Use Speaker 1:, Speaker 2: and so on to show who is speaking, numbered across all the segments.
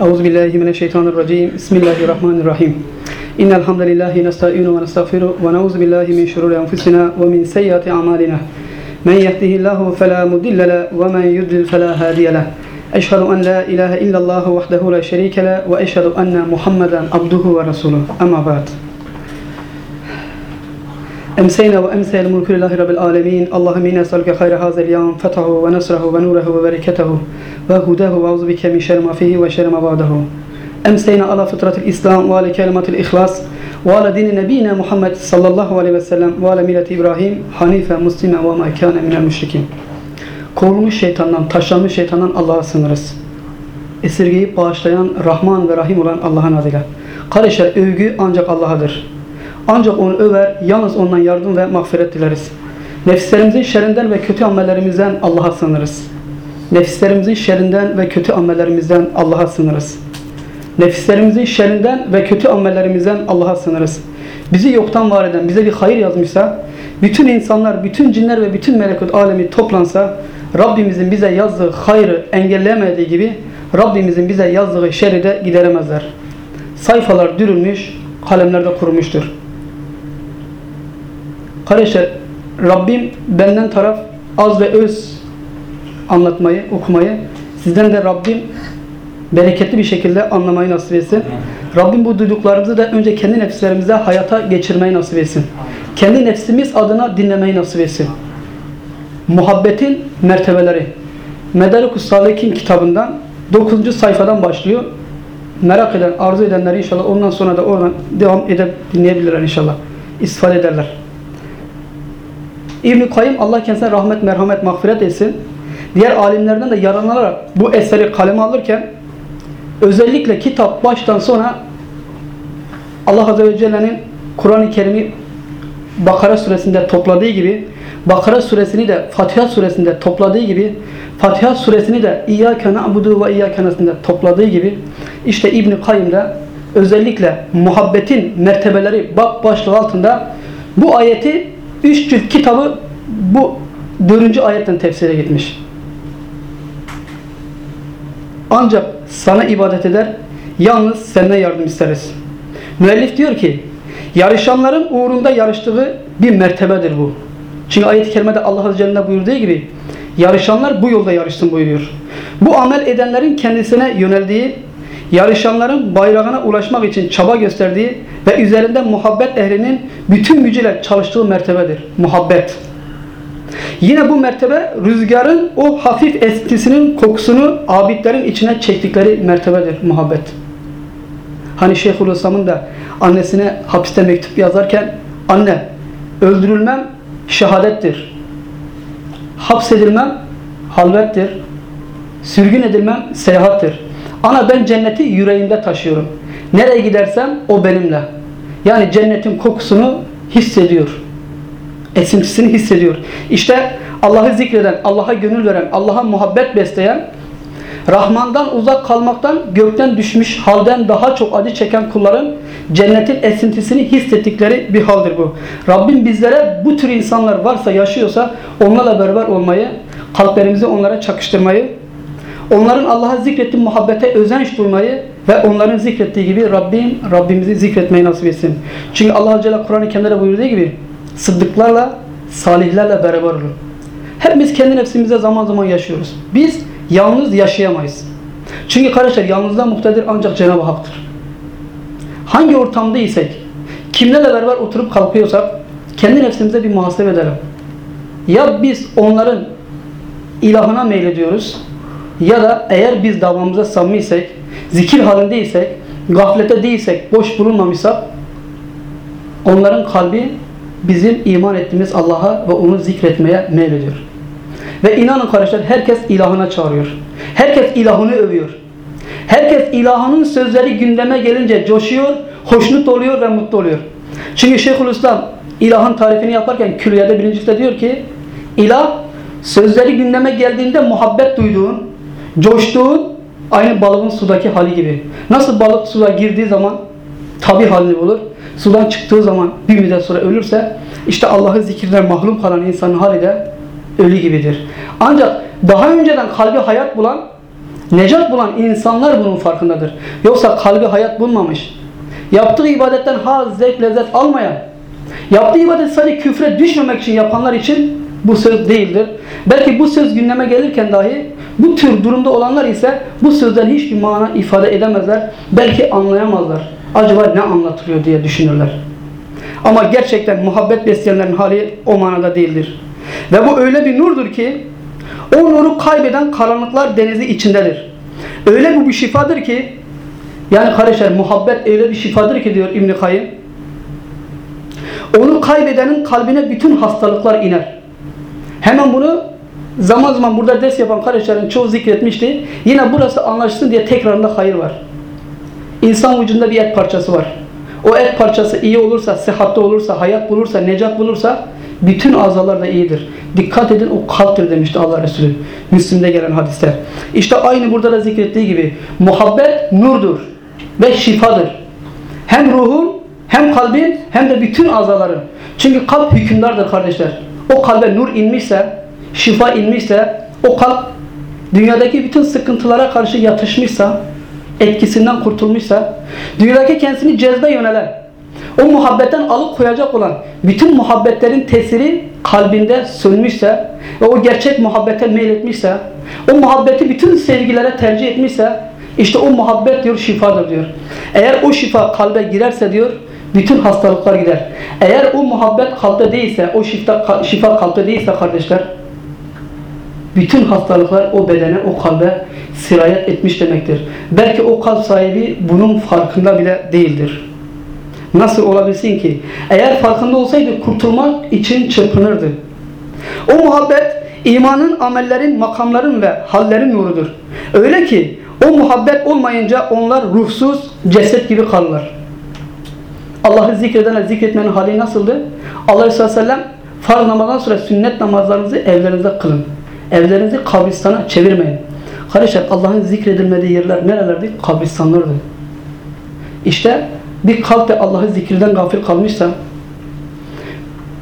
Speaker 1: أعوذ بالله من الشيطان الرجيم. بسم الله الرحمن الرحيم. إن الحمد لله نستعين ونستغفره ونعوذ بالله من شرور أنفسنا ومن سيئات أعمالنا. من يهده الله فلا مضل له ومن يضلل فلا هادي له. أشهد أن لا إله إلا الله وحده لا شريك له وأشهد أن محمدا عبده ورسوله. أما بعد. أمسينا وأمسي الملك لله رب العالمين. اللهم إنا نسألك خير هذا اليوم فتحه ونصره ونوره وبركته. ve hudahu ve auzu bike min şerri fihi ve şerri ma ba'dahu. Emseyna ala fıtratil İslam ve ala kelimatil ihlas ve ala dini nebine Muhammed sallallahu aleyhi ve sellem ve ala milleti İbrahim hanife muslime ve ma kana minel müşrikin. Korunmuş şeytandan, taşlanmış şeytandan Allah'a sığınırız. Esirgeyip bağışlayan Rahman ve Rahim olan Allah'ın adıyla. Kardeşler övgü ancak Allah'adır. Ancak onu över, yalnız ondan yardım ve mağfiret dileriz. Nefislerimizin şerinden ve kötü amellerimizden Allah'a sığınırız. Nefislerimizin şerrinden ve kötü amellerimizden Allah'a sığınırız. Nefislerimizin şerrinden ve kötü amellerimizden Allah'a sığınırız. Bizi yoktan var eden, bize bir hayır yazmışsa, bütün insanlar, bütün cinler ve bütün melekut alemi toplansa, Rabbimizin bize yazdığı hayrı engelleyemediği gibi, Rabbimizin bize yazdığı şerri de gideremezler. Sayfalar dürülmüş, kalemler de kurumuştur. Kardeşler, Rabbim benden taraf az ve öz anlatmayı, okumayı, sizden de Rabbim bereketli bir şekilde anlamayı nasip etsin. Rabbim bu duyduklarımızı da önce kendi nefislerimize hayata geçirmeyi nasip etsin. Kendi nefsimiz adına dinlemeyi nasip etsin. Muhabbetin mertebeleri. Medarikus Salik'in kitabından 9. sayfadan başlıyor. Merak eden, arzu edenler inşallah ondan sonra da oradan devam edip dinleyebilirler inşallah. İstifade ederler. İbn-i Kayyım Allah kendisine rahmet, merhamet, mağfiret etsin. Diğer alimlerden de yararlanarak bu eseri kaleme alırken özellikle kitap baştan sona Allah Azze ve Celle'nin Kur'an-ı Kerim'i Bakara suresinde topladığı gibi Bakara suresini de Fatiha suresinde topladığı gibi Fatiha suresini de İyyâke na'budu ve İyyâke nesta'inde topladığı gibi işte İbn-i Kayyım da özellikle muhabbetin mertebeleri bak başlığı altında bu ayeti üç cilt kitabı bu dördüncü ayetten tefsire gitmiş. Ancak sana ibadet eder, yalnız senden yardım isteriz. Müellif diyor ki, yarışanların uğrunda yarıştığı bir mertebedir bu. Çünkü ayet-i kerimede Allah Azze Celle buyurduğu gibi, yarışanlar bu yolda yarışsın buyuruyor. Bu amel edenlerin kendisine yöneldiği, yarışanların bayrağına ulaşmak için çaba gösterdiği ve üzerinde muhabbet ehlinin bütün gücüyle çalıştığı mertebedir. Muhabbet. Yine bu mertebe rüzgarın o hafif esintisinin kokusunu abidlerin içine çektikleri mertebedir muhabbet. Hani Şeyhülislam'ın da annesine hapiste mektup yazarken anne öldürülmem şehadettir. Hapsedilmem halvettir. Sürgün edilmem seyahattir. Ana ben cenneti yüreğimde taşıyorum. Nereye gidersem o benimle. Yani cennetin kokusunu hissediyor. Esintisini hissediyor. İşte Allah'ı zikreden, Allah'a gönül veren, Allah'a muhabbet besleyen, Rahman'dan uzak kalmaktan, gökten düşmüş halden daha çok acı çeken kulların cennetin esintisini hissettikleri bir haldir bu. Rabbim bizlere bu tür insanlar varsa, yaşıyorsa onlarla beraber olmayı, kalplerimizi onlara çakıştırmayı, onların Allah'a zikrettiği muhabbete özenç duymayı ve onların zikrettiği gibi Rabbim Rabbimizi zikretmeyi nasip etsin. Çünkü Allah ve Kur'an-ı buyurduğu gibi sıddıklarla, salihlerle beraber olun. Hepimiz kendi nefsimize zaman zaman yaşıyoruz. Biz yalnız yaşayamayız. Çünkü kardeşler yalnızlığa muhtedir ancak Cenab-ı Hak'tır. Hangi ortamda isek, kimlerle beraber oturup kalkıyorsak kendi nefsimize bir muhasebe edelim. Ya biz onların ilahına meylediyoruz ya da eğer biz davamıza samimiysek, zikir halindeysek, gaflete değilsek, boş bulunmamışsak onların kalbi bizim iman ettiğimiz Allah'a ve onu zikretmeye meylediyor. Ve inanın kardeşler herkes ilahına çağırıyor. Herkes ilahını övüyor. Herkes ilahının sözleri gündeme gelince coşuyor, hoşnut oluyor ve mutlu oluyor. Çünkü Şeyhülislam ilahın tarifini yaparken külliyede birincisi diyor ki ilah sözleri gündeme geldiğinde muhabbet duyduğun, coştuğun aynı balığın sudaki hali gibi. Nasıl balık suya girdiği zaman tabi halini bulur. Sudan çıktığı zaman bir müddet sonra ölürse işte Allah'ı zikirden mahrum kalan insanın hali de ölü gibidir. Ancak daha önceden kalbi hayat bulan Necat bulan insanlar bunun farkındadır. Yoksa kalbi hayat bulmamış. Yaptığı ibadetten haz, zevk, lezzet almayan, yaptığı ibadet sadece küfre düşmemek için yapanlar için bu söz değildir. Belki bu söz gündeme gelirken dahi bu tür durumda olanlar ise bu sözden hiçbir mana ifade edemezler. Belki anlayamazlar. Acaba ne anlatılıyor diye düşünürler. Ama gerçekten muhabbet besleyenlerin hali o manada değildir. Ve bu öyle bir nurdur ki o nuru kaybeden karanlıklar denizi içindedir. Öyle bu bir şifadır ki yani kardeşler muhabbet öyle bir şifadır ki diyor İbn Kayyım. Onu kaybedenin kalbine bütün hastalıklar iner. Hemen bunu zaman zaman burada ders yapan kardeşlerin çoğu zikretmişti. Yine burası anlaşılsın diye tekrarında hayır var. İnsan vücudunda bir et parçası var. O et parçası iyi olursa, sıhhatli olursa, hayat bulursa, necat bulursa bütün azalar da iyidir. Dikkat edin o kalptir demişti Allah Resulü. Müslim'de gelen hadiste. İşte aynı burada da zikrettiği gibi muhabbet nurdur ve şifadır. Hem ruhun hem kalbin hem de bütün azaların. Çünkü kalp hükümdardır kardeşler. O kalbe nur inmişse, şifa inmişse, o kalp dünyadaki bütün sıkıntılara karşı yatışmışsa, etkisinden kurtulmuşsa, dünyadaki kendisini cezbe yönelen, o muhabbetten alıkoyacak olan bütün muhabbetlerin tesiri kalbinde sönmüşse ve o gerçek muhabbete meyletmişse, o muhabbeti bütün sevgilere tercih etmişse, işte o muhabbet diyor şifadır diyor. Eğer o şifa kalbe girerse diyor, bütün hastalıklar gider. Eğer o muhabbet kalpte değilse, o şifa, şifa kalpte değilse kardeşler, bütün hastalıklar o bedene, o kalbe sirayet etmiş demektir. Belki o kalp sahibi bunun farkında bile değildir. Nasıl olabilsin ki? Eğer farkında olsaydı kurtulmak için çırpınırdı. O muhabbet imanın, amellerin, makamların ve hallerin nurudur. Öyle ki o muhabbet olmayınca onlar ruhsuz, ceset gibi kalırlar. Allah'ı zikredenle zikretmenin hali nasıldı? Allah Resulü Sellem farz namazdan sonra sünnet namazlarınızı evlerinizde kılın. Evlerinizi kabristana çevirmeyin. Kardeşler Allah'ın zikredilmediği yerler nerelerdi? Kabristanlardı. İşte bir kalp de Allah'ı zikirden gafil kalmışsa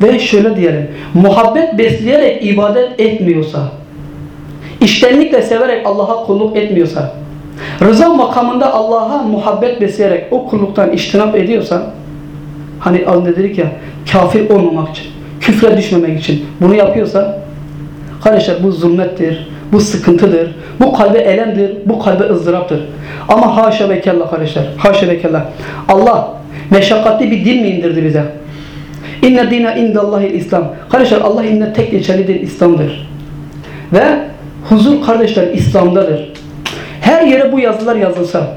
Speaker 1: ve şöyle diyelim muhabbet besleyerek ibadet etmiyorsa iştenlikle severek Allah'a kulluk etmiyorsa rıza makamında Allah'a muhabbet besleyerek o kulluktan iştinap ediyorsa hani az dedik ya kafir olmamak için küfre düşmemek için bunu yapıyorsa kardeşler bu zulmettir bu sıkıntıdır. Bu kalbe elemdir. Bu kalbe ızdıraptır. Ama haşa ve kella kardeşler. Haşa ve kella. Allah meşakkatli bir din mi indirdi bize? İnne dine indallahi İslam. Kardeşler Allah inne tek geçerli din İslam'dır. Ve huzur kardeşler İslam'dadır. Her yere bu yazılar yazılsa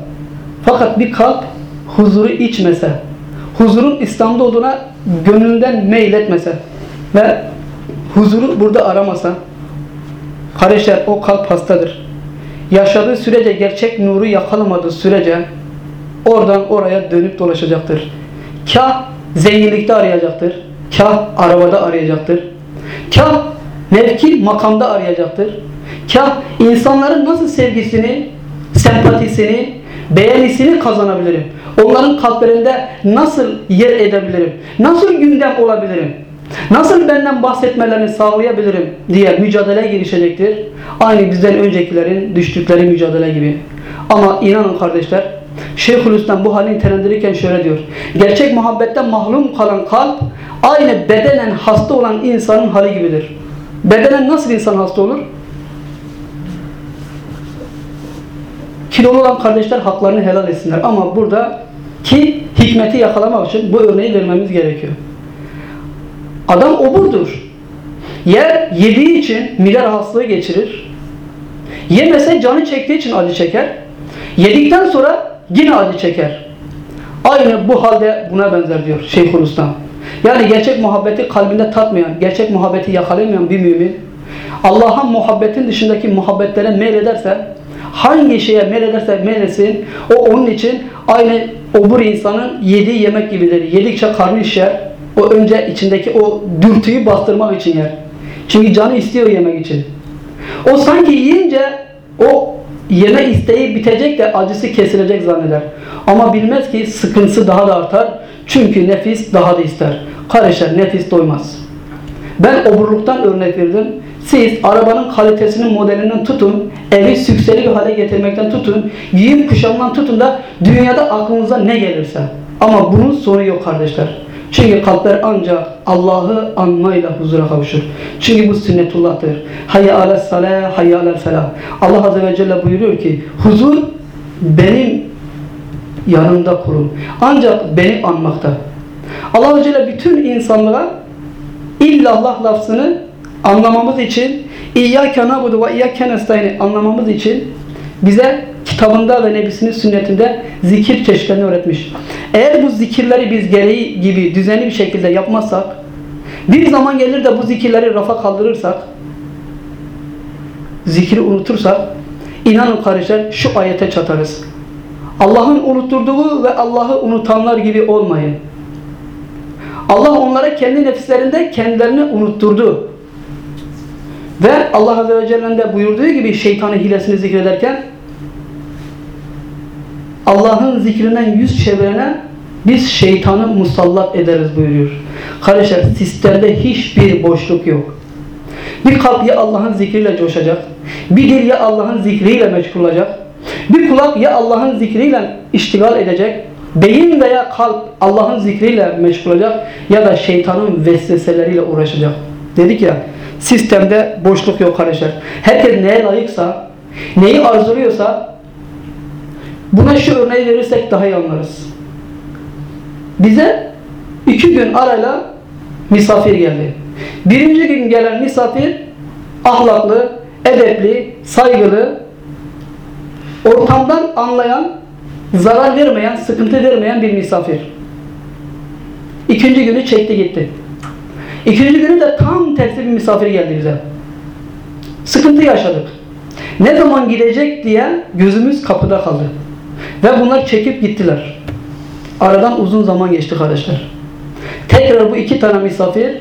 Speaker 1: fakat bir kalp huzuru içmese, huzurun İslam'da olduğuna gönlünden meyletmese ve huzuru burada aramasa Kardeşler o kalp hastadır. Yaşadığı sürece gerçek nuru yakalamadığı sürece oradan oraya dönüp dolaşacaktır. Kah zenginlikte arayacaktır. Kah arabada arayacaktır. Kah mevki makamda arayacaktır. Kah insanların nasıl sevgisini, sempatisini, beğenisini kazanabilirim? Onların kalplerinde nasıl yer edebilirim? Nasıl gündem olabilirim? Nasıl benden bahsetmelerini sağlayabilirim diye mücadele girişecektir. Aynı bizden öncekilerin düştükleri mücadele gibi. Ama inanın kardeşler, Şeyhülislam bu halini nitelendirirken şöyle diyor. Gerçek muhabbetten mahrum kalan kalp aynı bedenen hasta olan insanın hali gibidir. Bedenen nasıl insan hasta olur? Kilolu olan kardeşler haklarını helal etsinler. Ama burada ki hikmeti yakalamak için bu örneği vermemiz gerekiyor. Adam oburdur. Yer yediği için mide rahatsızlığı geçirir. Yemese canı çektiği için acı çeker. Yedikten sonra yine acı çeker. Aynı bu halde buna benzer diyor Şeyhülislam. Yani gerçek muhabbeti kalbinde tatmayan, gerçek muhabbeti yakalayamayan bir mümin Allah'a muhabbetin dışındaki muhabbetlere meylederse hangi şeye meylederse meylesin o onun için aynı obur insanın yediği yemek gibidir. Yedikçe karnı şişer o önce içindeki o dürtüyü bastırmak için yer. Çünkü canı istiyor yemek için. O sanki yiyince o yeme isteği bitecek de acısı kesilecek zanneder. Ama bilmez ki sıkıntısı daha da artar. Çünkü nefis daha da ister. Kardeşler nefis doymaz. Ben oburluktan örnek verdim. Siz arabanın kalitesinin modelinden tutun, evi sükseli bir hale getirmekten tutun, giyim kuşamdan tutun da dünyada aklınıza ne gelirse. Ama bunun sonu yok kardeşler. Çünkü kalpler ancak Allah'ı anmayla huzura kavuşur. Çünkü bu sünnetullah'tır. Hayya ala salah, hayya ala felah. Allah Azze ve Celle buyuruyor ki huzur benim yanımda kurun. Ancak beni anmakta. Allah Azze ve Celle bütün insanlığa illallah lafzını anlamamız için İyyâke nâbudu ve İyyâke nestaîn'i anlamamız için bize kitabında ve nebisinin sünnetinde zikir çeşitlerini öğretmiş. Eğer bu zikirleri biz gereği gibi düzenli bir şekilde yapmazsak bir zaman gelir de bu zikirleri rafa kaldırırsak zikri unutursak inanın kardeşler şu ayete çatarız. Allah'ın unutturduğu ve Allah'ı unutanlar gibi olmayın. Allah onlara kendi nefislerinde kendilerini unutturdu. Ve Allah Azze ve Celle'nin de buyurduğu gibi şeytanın hilesini zikrederken Allah'ın zikrinden yüz çevirene biz şeytanı musallat ederiz buyuruyor. Kardeşler sistemde hiçbir boşluk yok. Bir kalp ya Allah'ın zikriyle coşacak, bir dil ya Allah'ın zikriyle meşgul olacak, bir kulak ya Allah'ın zikriyle iştigal edecek, beyin veya kalp Allah'ın zikriyle meşgul olacak ya da şeytanın vesveseleriyle uğraşacak. Dedik ya sistemde boşluk yok kardeşler. Herkes neye layıksa, neyi arzuluyorsa buna şu örneği verirsek daha iyi anlarız. Bize iki gün arayla misafir geldi. Birinci gün gelen misafir ahlaklı, edepli, saygılı, ortamdan anlayan, zarar vermeyen, sıkıntı vermeyen bir misafir. İkinci günü çekti gitti. İkinci günü de tam tersi bir misafir geldi bize. Sıkıntı yaşadık. Ne zaman gidecek diye gözümüz kapıda kaldı. Ve bunlar çekip gittiler. Aradan uzun zaman geçti kardeşler. Tekrar bu iki tane misafir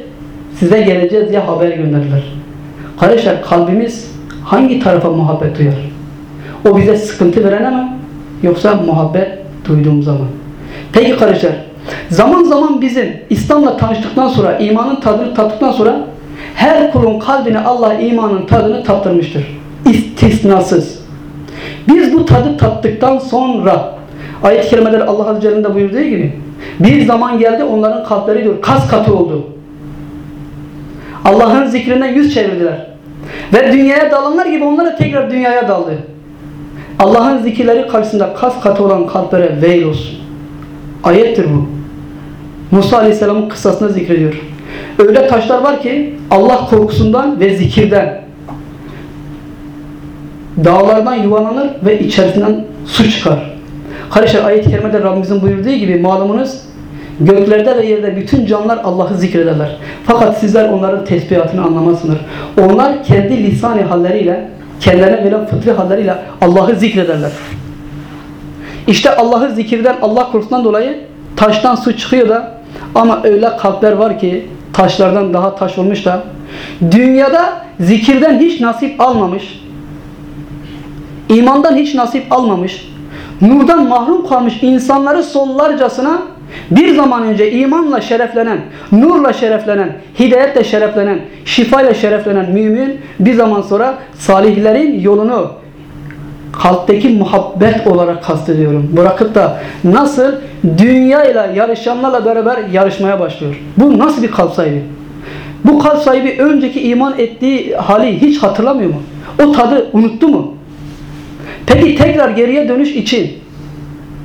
Speaker 1: size geleceğiz diye haber gönderdiler. Kardeşler kalbimiz hangi tarafa muhabbet duyar? O bize sıkıntı verene mi? Yoksa muhabbet duyduğum zaman. Peki kardeşler zaman zaman bizim İslam'la tanıştıktan sonra imanın tadını tattıktan sonra her kulun kalbine Allah imanın tadını tattırmıştır. İstisnasız. Biz bu tadı tattıktan sonra ayet-i kerimeler Allah Azze Celle'nin de buyurduğu gibi bir zaman geldi onların kalpleri diyor kas katı oldu. Allah'ın zikrinden yüz çevirdiler. Ve dünyaya dalanlar gibi onlar da tekrar dünyaya daldı. Allah'ın zikirleri karşısında kas katı olan kalplere veil olsun. Ayettir bu. Musa Aleyhisselam'ın kıssasını zikrediyor. Öyle taşlar var ki Allah korkusundan ve zikirden dağlardan yuvalanır ve içerisinden su çıkar. Kardeşler ayet-i kerimede Rabbimizin buyurduğu gibi malumunuz göklerde ve yerde bütün canlılar Allah'ı zikrederler. Fakat sizler onların tesbihatını anlamazsınız. Onlar kendi lisani halleriyle kendilerine verilen fıtri halleriyle Allah'ı zikrederler. İşte Allah'ı zikirden, Allah korkusundan dolayı taştan su çıkıyor da ama öyle kalpler var ki taşlardan daha taş olmuş da dünyada zikirden hiç nasip almamış, imandan hiç nasip almamış, nurdan mahrum kalmış insanları sollarcasına bir zaman önce imanla şereflenen, nurla şereflenen, hidayetle şereflenen, şifayla şereflenen mümin bir zaman sonra salihlerin yolunu kalpteki muhabbet olarak kastediyorum. Bırakıp da nasıl dünya ile yarışanlarla beraber yarışmaya başlıyor. Bu nasıl bir kalp sahibi? Bu kalp sahibi önceki iman ettiği hali hiç hatırlamıyor mu? O tadı unuttu mu? Peki tekrar geriye dönüş için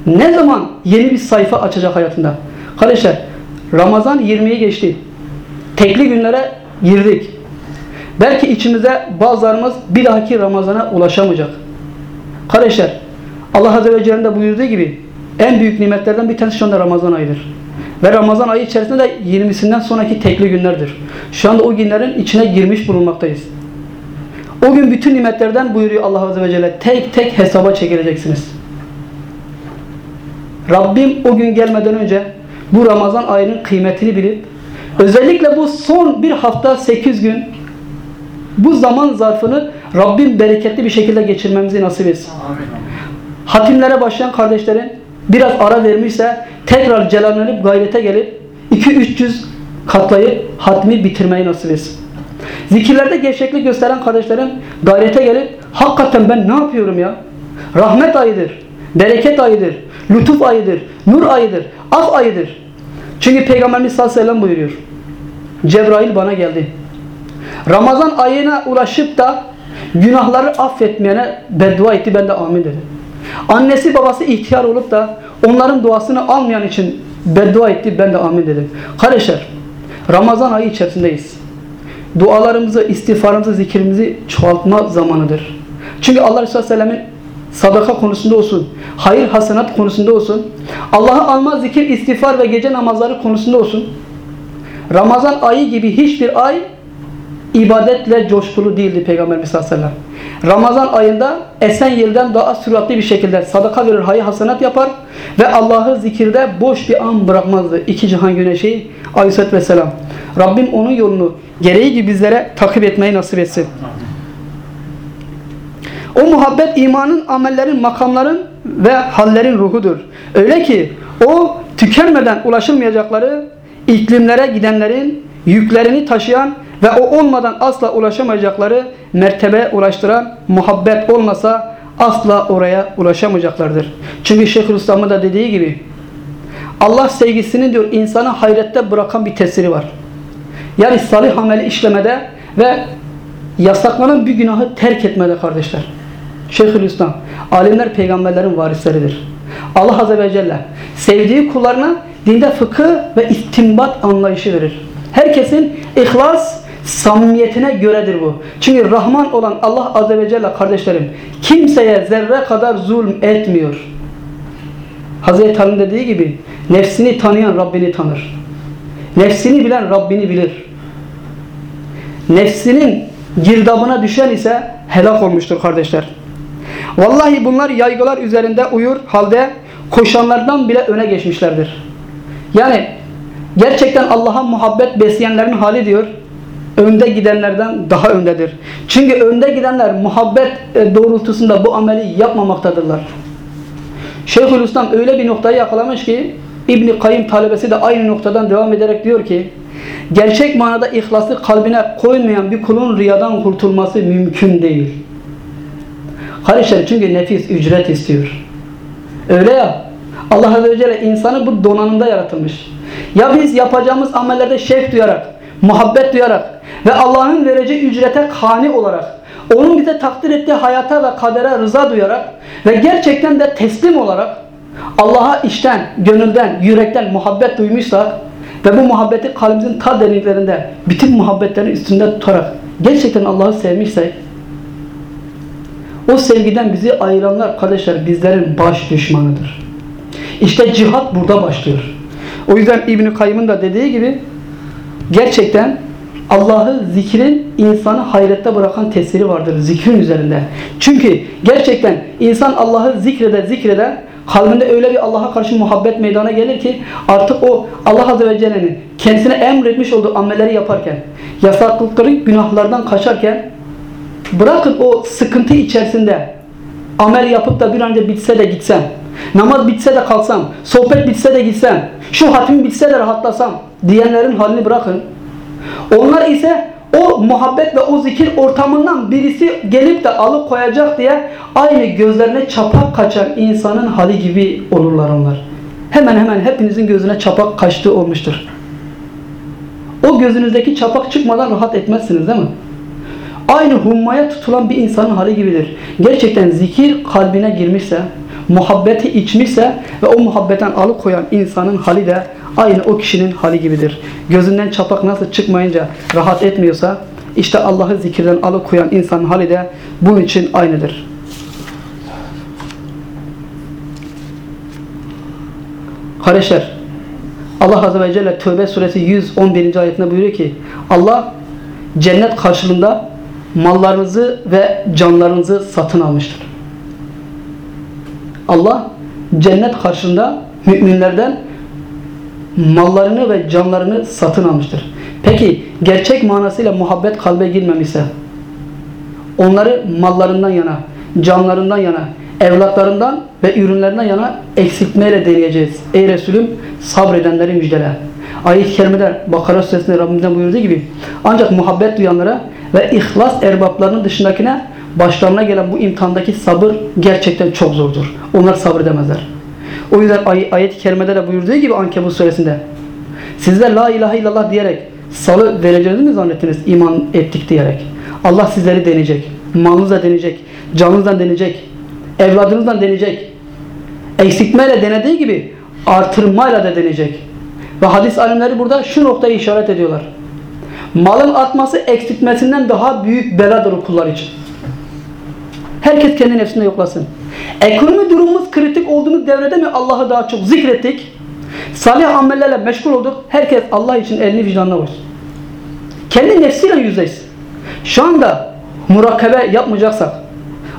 Speaker 1: ne zaman yeni bir sayfa açacak hayatında? Kardeşler Ramazan 20'yi geçti. Tekli günlere girdik. Belki içimize bazılarımız bir dahaki Ramazan'a ulaşamayacak. Kardeşler Allah Azze ve Celle'nin de buyurduğu gibi en büyük nimetlerden bir tanesi şu anda Ramazan ayıdır. Ve Ramazan ayı içerisinde de 20'sinden sonraki tekli günlerdir. Şu anda o günlerin içine girmiş bulunmaktayız. O gün bütün nimetlerden buyuruyor Allah Azze ve Celle tek tek hesaba çekileceksiniz. Rabbim o gün gelmeden önce bu Ramazan ayının kıymetini bilip özellikle bu son bir hafta 8 gün bu zaman zarfını Rabbim bereketli bir şekilde geçirmemizi nasip etsin. Hatimlere başlayan kardeşlerin biraz ara vermişse tekrar celallenip gayrete gelip 2-300 katlayıp hatmi bitirmeyi nasip etsin. Zikirlerde gevşeklik gösteren kardeşlerim gayrete gelip hakikaten ben ne yapıyorum ya? Rahmet ayıdır, bereket ayıdır, lütuf ayıdır, nur ayıdır, af ayıdır. Çünkü Peygamberimiz sallallahu aleyhi ve sellem buyuruyor. Cebrail bana geldi. Ramazan ayına ulaşıp da günahları affetmeyene beddua etti ben de amin dedim. Annesi babası ihtiyar olup da onların duasını almayan için beddua etti ben de amin dedim. Kardeşler Ramazan ayı içerisindeyiz. Dualarımızı, istiğfarımızı, zikrimizi çoğaltma zamanıdır. Çünkü Allah Resulü Aleyhisselam'ın sadaka konusunda olsun, hayır hasenat konusunda olsun, Allah'ı alma, zikir, istiğfar ve gece namazları konusunda olsun, Ramazan ayı gibi hiçbir ay ibadetle coşkulu değildi Peygamberimiz sallallahu aleyhi ve sellem. Ramazan ayında esen yıldan daha süratli bir şekilde sadaka verir, hayır hasenat yapar ve Allah'ı zikirde boş bir an bırakmazdı. İki cihan güneşi aleyhissalatü vesselam. Rabbim onun yolunu gereği gibi bizlere takip etmeyi nasip etsin. O muhabbet imanın, amellerin, makamların ve hallerin ruhudur. Öyle ki o tükenmeden ulaşılmayacakları iklimlere gidenlerin yüklerini taşıyan ve o olmadan asla ulaşamayacakları mertebe ulaştıran muhabbet olmasa asla oraya ulaşamayacaklardır. Çünkü Şeyhülislam'ın da dediği gibi Allah sevgisinin diyor insanı hayrette bırakan bir tesiri var. Yani salih ameli işlemede ve yasaklanan bir günahı terk etmede kardeşler. Şeyhülislam, alimler peygamberlerin varisleridir. Allah Azze ve Celle sevdiği kullarına dinde fıkıh ve istimbat anlayışı verir. Herkesin ihlas, samimiyetine göredir bu. Çünkü Rahman olan Allah Azze ve Celle kardeşlerim kimseye zerre kadar zulm etmiyor. Hazreti Ali'nin dediği gibi nefsini tanıyan Rabbini tanır. Nefsini bilen Rabbini bilir. Nefsinin girdabına düşen ise helak olmuştur kardeşler. Vallahi bunlar yaygılar üzerinde uyur halde koşanlardan bile öne geçmişlerdir. Yani gerçekten Allah'a muhabbet besleyenlerin hali diyor önde gidenlerden daha öndedir. Çünkü önde gidenler muhabbet e, doğrultusunda bu ameli yapmamaktadırlar. Şeyhülislam öyle bir noktayı yakalamış ki İbni Kayyım talebesi de aynı noktadan devam ederek diyor ki gerçek manada ihlası kalbine koymayan bir kulun riyadan kurtulması mümkün değil. Kardeşler çünkü nefis ücret istiyor. Öyle ya Allah Azze ve Celle insanı bu donanımda yaratılmış. Ya biz yapacağımız amellerde şevk duyarak, muhabbet duyarak ve Allah'ın vereceği ücrete kani olarak, onun bize takdir ettiği hayata ve kadere rıza duyarak ve gerçekten de teslim olarak Allah'a içten, gönülden, yürekten muhabbet duymuşsak ve bu muhabbeti kalbimizin ta derinliklerinde bütün muhabbetlerin üstünde tutarak gerçekten Allah'ı sevmişsek o sevgiden bizi ayıranlar kardeşler bizlerin baş düşmanıdır. İşte cihat burada başlıyor. O yüzden İbn-i Kayyım'ın da dediği gibi gerçekten Allah'ı zikrin insanı hayrette bırakan tesiri vardır zikrin üzerinde. Çünkü gerçekten insan Allah'ı zikrede zikrede kalbinde öyle bir Allah'a karşı muhabbet meydana gelir ki artık o Allah Azze ve Celle'nin kendisine emretmiş olduğu amelleri yaparken, yasaklıkları günahlardan kaçarken bırakın o sıkıntı içerisinde amel yapıp da bir önce bitse de gitsem, namaz bitse de kalksam, sohbet bitse de gitsem, şu hatim bitse de rahatlasam diyenlerin halini bırakın. Onlar ise o muhabbet ve o zikir ortamından birisi gelip de alıp koyacak diye aynı gözlerine çapak kaçan insanın hali gibi olurlar onlar. Hemen hemen hepinizin gözüne çapak kaçtığı olmuştur. O gözünüzdeki çapak çıkmadan rahat etmezsiniz değil mi? Aynı hummaya tutulan bir insanın hali gibidir. Gerçekten zikir kalbine girmişse, muhabbeti içmişse ve o muhabbetten alıkoyan insanın hali de aynı o kişinin hali gibidir. Gözünden çapak nasıl çıkmayınca rahat etmiyorsa işte Allah'ı zikirden alıkoyan insanın hali de bunun için aynıdır. Kardeşler Allah Azze ve Celle Tövbe suresi 111. ayetinde buyuruyor ki Allah cennet karşılığında mallarınızı ve canlarınızı satın almıştır. Allah cennet karşılığında müminlerden mallarını ve canlarını satın almıştır. Peki gerçek manasıyla muhabbet kalbe girmemişse onları mallarından yana, canlarından yana, evlatlarından ve ürünlerinden yana eksiltmeyle deneyeceğiz. Ey Resulüm sabredenleri müjdele. Ayet-i kerimede Bakara suresinde Rabbimizden buyurduğu gibi ancak muhabbet duyanlara ve ihlas erbaplarının dışındakine başlarına gelen bu imtihandaki sabır gerçekten çok zordur. Onlar sabır edemezler. O yüzden ay- ayet-i kerimede de buyurduğu gibi Ankebut suresinde sizler la ilahe illallah diyerek salı vereceğinizi mi zannettiniz iman ettik diyerek. Allah sizleri deneyecek. Malınızla deneyecek. Canınızdan deneyecek. Evladınızdan deneyecek. Eksiltmeyle denediği gibi artırmayla da deneyecek. Ve hadis alimleri burada şu noktayı işaret ediyorlar. Malın artması eksiltmesinden daha büyük beladır kullar için. Herkes kendi nefsinde yoklasın. Ekonomi durumumuz kritik olduğumuz devrede mi Allah'ı daha çok zikrettik? Salih amellerle meşgul olduk. Herkes Allah için elini vicdanına koysun. Kendi nefsiyle yüzleşsin. Şu anda murakabe yapmayacaksak,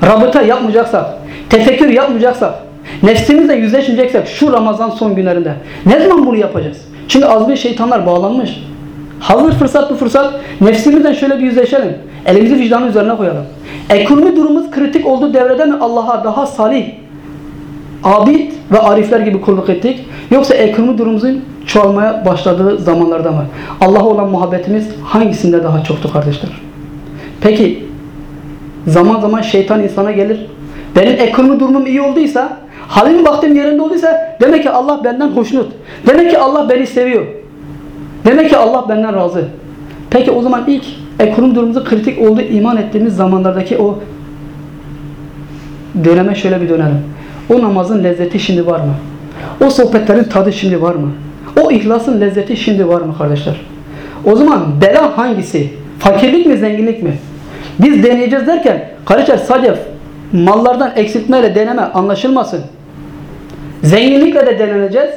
Speaker 1: rabıta yapmayacaksak, tefekkür yapmayacaksak, nefsimizle yüzleşmeyeceksek şu Ramazan son günlerinde ne zaman bunu yapacağız? Çünkü azmi şeytanlar bağlanmış. Hazır fırsat bu fırsat nefsimizden şöyle bir yüzleşelim. Elimizi vicdanın üzerine koyalım. Ekonomi durumumuz kritik olduğu devrede mi Allah'a daha salih, abid ve arifler gibi kulluk ettik? Yoksa ekonomi durumumuzun çoğalmaya başladığı zamanlarda mı? Allah'a olan muhabbetimiz hangisinde daha çoktu kardeşler? Peki zaman zaman şeytan insana gelir. Benim ekonomi durumum iyi olduysa, halim baktığım yerinde olduysa demek ki Allah benden hoşnut. Demek ki Allah beni seviyor. Demek ki Allah benden razı. Peki o zaman ilk ekonomi durumumuzun kritik olduğu iman ettiğimiz zamanlardaki o döneme şöyle bir dönelim. O namazın lezzeti şimdi var mı? O sohbetlerin tadı şimdi var mı? O ihlasın lezzeti şimdi var mı kardeşler? O zaman bela hangisi? Fakirlik mi zenginlik mi? Biz deneyeceğiz derken kardeşler sadece mallardan eksiltmeyle deneme anlaşılmasın. Zenginlikle de deneneceğiz,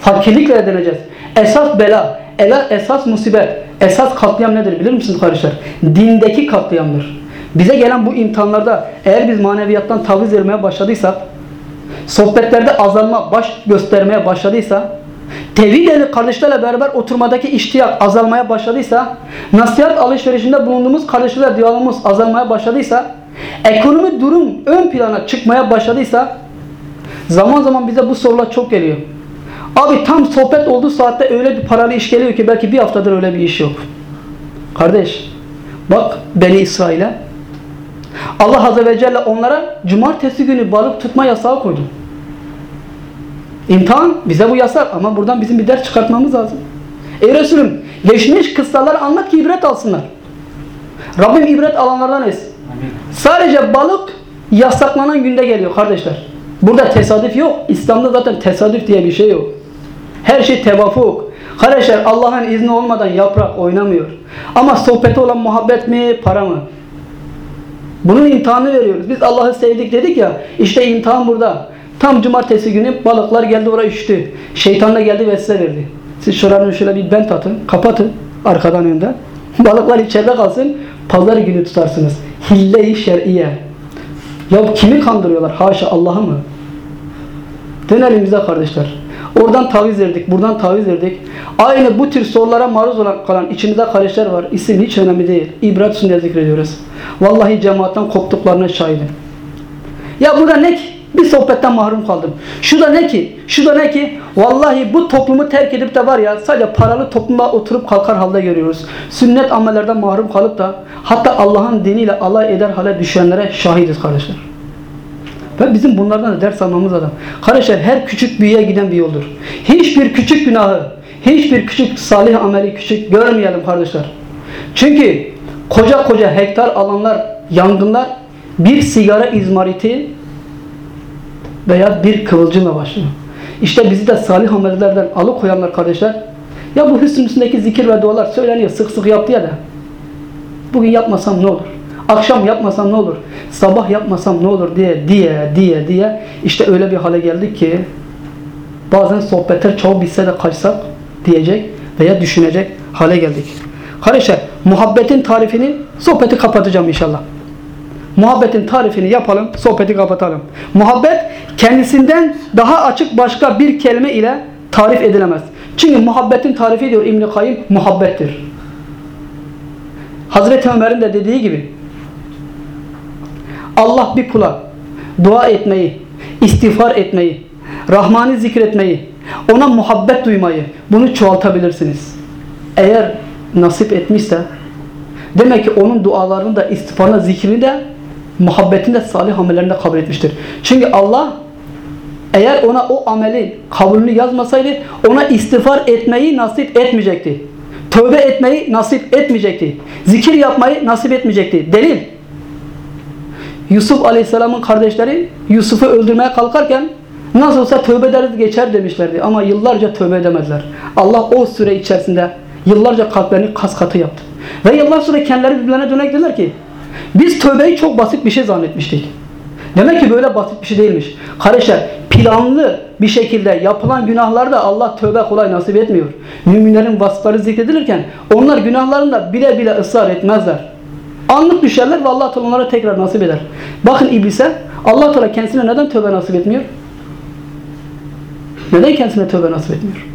Speaker 1: fakirlikle de deneyeceğiz. Esas bela, ela- esas musibet, esas katliam nedir bilir misiniz kardeşler? Dindeki katliamdır. Bize gelen bu imtihanlarda eğer biz maneviyattan taviz vermeye başladıysak, sohbetlerde azalma baş göstermeye başladıysa, tevhid ehli kardeşlerle beraber oturmadaki iştiyak azalmaya başladıysa, nasihat alışverişinde bulunduğumuz kardeşlerle diyalogumuz azalmaya başladıysa, ekonomi durum ön plana çıkmaya başladıysa, zaman zaman bize bu sorular çok geliyor. Abi tam sohbet olduğu saatte öyle bir paralı iş geliyor ki belki bir haftadır öyle bir iş yok. Kardeş, bak Beni İsrail'e Allah Azze ve Celle onlara cumartesi günü balık tutma yasağı koydu. İmtihan bize bu yasak ama buradan bizim bir ders çıkartmamız lazım. Ey Resulüm geçmiş kıssaları anlat ki ibret alsınlar. Rabbim ibret alanlardan etsin. Sadece balık yasaklanan günde geliyor kardeşler. Burada tesadüf yok. İslam'da zaten tesadüf diye bir şey yok. Her şey tevafuk. Kardeşler Allah'ın izni olmadan yaprak oynamıyor. Ama sohbeti olan muhabbet mi, para mı? Bunun imtihanı veriyoruz. Biz Allah'ı sevdik dedik ya. İşte imtihan burada. Tam cumartesi günü balıklar geldi oraya üştü. Şeytan da geldi ve size verdi. Siz şuranın şöyle bir bent atın, kapatın arkadan önden. Balıklar içeride kalsın. Pazar günü tutarsınız. Hille-i şer'iye. Ya kimi kandırıyorlar? Haşa Allah'ı mı? Dönelim bize kardeşler. Oradan taviz verdik, buradan taviz verdik. Aynı bu tür sorulara maruz olan kalan içimizde kardeşler var. İsim hiç önemli değil. İbret üstünde zikrediyoruz. Vallahi cemaatten koptuklarına şahidim. Ya burada ne ki? Bir sohbetten mahrum kaldım. Şu da ne ki? Şu da ne ki? Vallahi bu toplumu terk edip de var ya sadece paralı toplumda oturup kalkar halde görüyoruz. Sünnet amellerden mahrum kalıp da hatta Allah'ın diniyle alay eder hale düşenlere şahidiz kardeşler. Ve bizim bunlardan da ders almamız lazım. Kardeşler her küçük büyüye giden bir yoldur. Hiçbir küçük günahı, hiçbir küçük salih ameli küçük görmeyelim kardeşler. Çünkü koca koca hektar alanlar, yangınlar bir sigara izmariti veya bir kıvılcımla başlıyor. İşte bizi de salih amellerden alıkoyanlar kardeşler. Ya bu hüsnüsündeki zikir ve dualar söyleniyor sık sık yaptı ya da. Bugün yapmasam ne olur? Akşam yapmasam ne olur? Sabah yapmasam ne olur diye diye diye diye işte öyle bir hale geldik ki bazen sohbetler çoğu bitse de kaçsak diyecek veya düşünecek hale geldik. Kardeşler muhabbetin tarifini sohbeti kapatacağım inşallah. Muhabbetin tarifini yapalım, sohbeti kapatalım. Muhabbet kendisinden daha açık başka bir kelime ile tarif edilemez. Çünkü muhabbetin tarifi diyor İbn-i Kayyım muhabbettir. Hazreti Ömer'in de dediği gibi Allah bir kula dua etmeyi, istiğfar etmeyi, Rahman'ı zikretmeyi, ona muhabbet duymayı, bunu çoğaltabilirsiniz. Eğer nasip etmişse, demek ki onun dualarını da, istiğfarını, zikrini de, muhabbetini de salih amellerinde kabul etmiştir. Çünkü Allah eğer ona o ameli kabulünü yazmasaydı ona istiğfar etmeyi nasip etmeyecekti. Tövbe etmeyi nasip etmeyecekti. Zikir yapmayı nasip etmeyecekti. Delil. Yusuf Aleyhisselam'ın kardeşleri Yusuf'u öldürmeye kalkarken nasıl olsa tövbe ederiz geçer demişlerdi. Ama yıllarca tövbe edemediler. Allah o süre içerisinde yıllarca kalplerini kas katı yaptı. Ve yıllar sonra kendileri birbirlerine dönerek dediler ki biz tövbeyi çok basit bir şey zannetmiştik. Demek ki böyle basit bir şey değilmiş. Kardeşler planlı bir şekilde yapılan günahlarda Allah tövbe kolay nasip etmiyor. Müminlerin vasıfları zikredilirken onlar günahlarında bile bile ısrar etmezler. Anlık düşerler ve Allah Teala onlara tekrar nasip eder. Bakın iblise Allah Teala kendisine neden tövbe nasip etmiyor? Neden kendisine tövbe nasip etmiyor?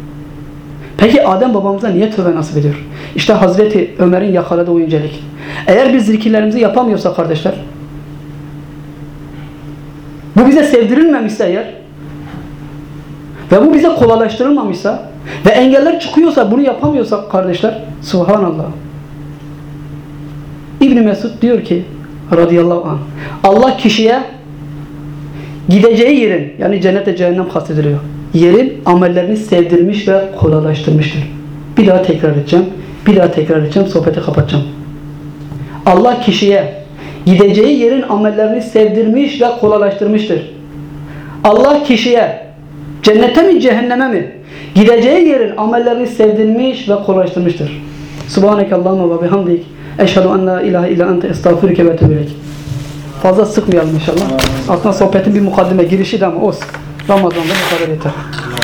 Speaker 1: Peki Adem babamıza niye tövbe nasip ediyor? İşte Hazreti Ömer'in yakaladığı o incelik. Eğer biz zikirlerimizi yapamıyorsa kardeşler, bu bize sevdirilmemişse eğer ve bu bize kolaylaştırılmamışsa ve engeller çıkıyorsa bunu yapamıyorsak kardeşler subhanallah İbn Mesud diyor ki radıyallahu anh Allah kişiye gideceği yerin yani cennete cehennem kastediliyor. Yerin amellerini sevdirmiş ve kolaylaştırmıştır. Bir daha tekrar edeceğim. Bir daha tekrar edeceğim. Sohbeti kapatacağım. Allah kişiye gideceği yerin amellerini sevdirmiş ve kolaylaştırmıştır. Allah kişiye cennete mi cehenneme mi gideceği yerin amellerini sevdirmiş ve kolaylaştırmıştır. Subhaneke Allahümme ve bihamdik. Eşhedü en la ilahe illa ente estağfurüke ve etûbü ileyk. Fazla sıkmayalım inşallah. Aslında sohbetin bir mukaddime girişi de ama olsun. Ramazan'da bu kadar yeter.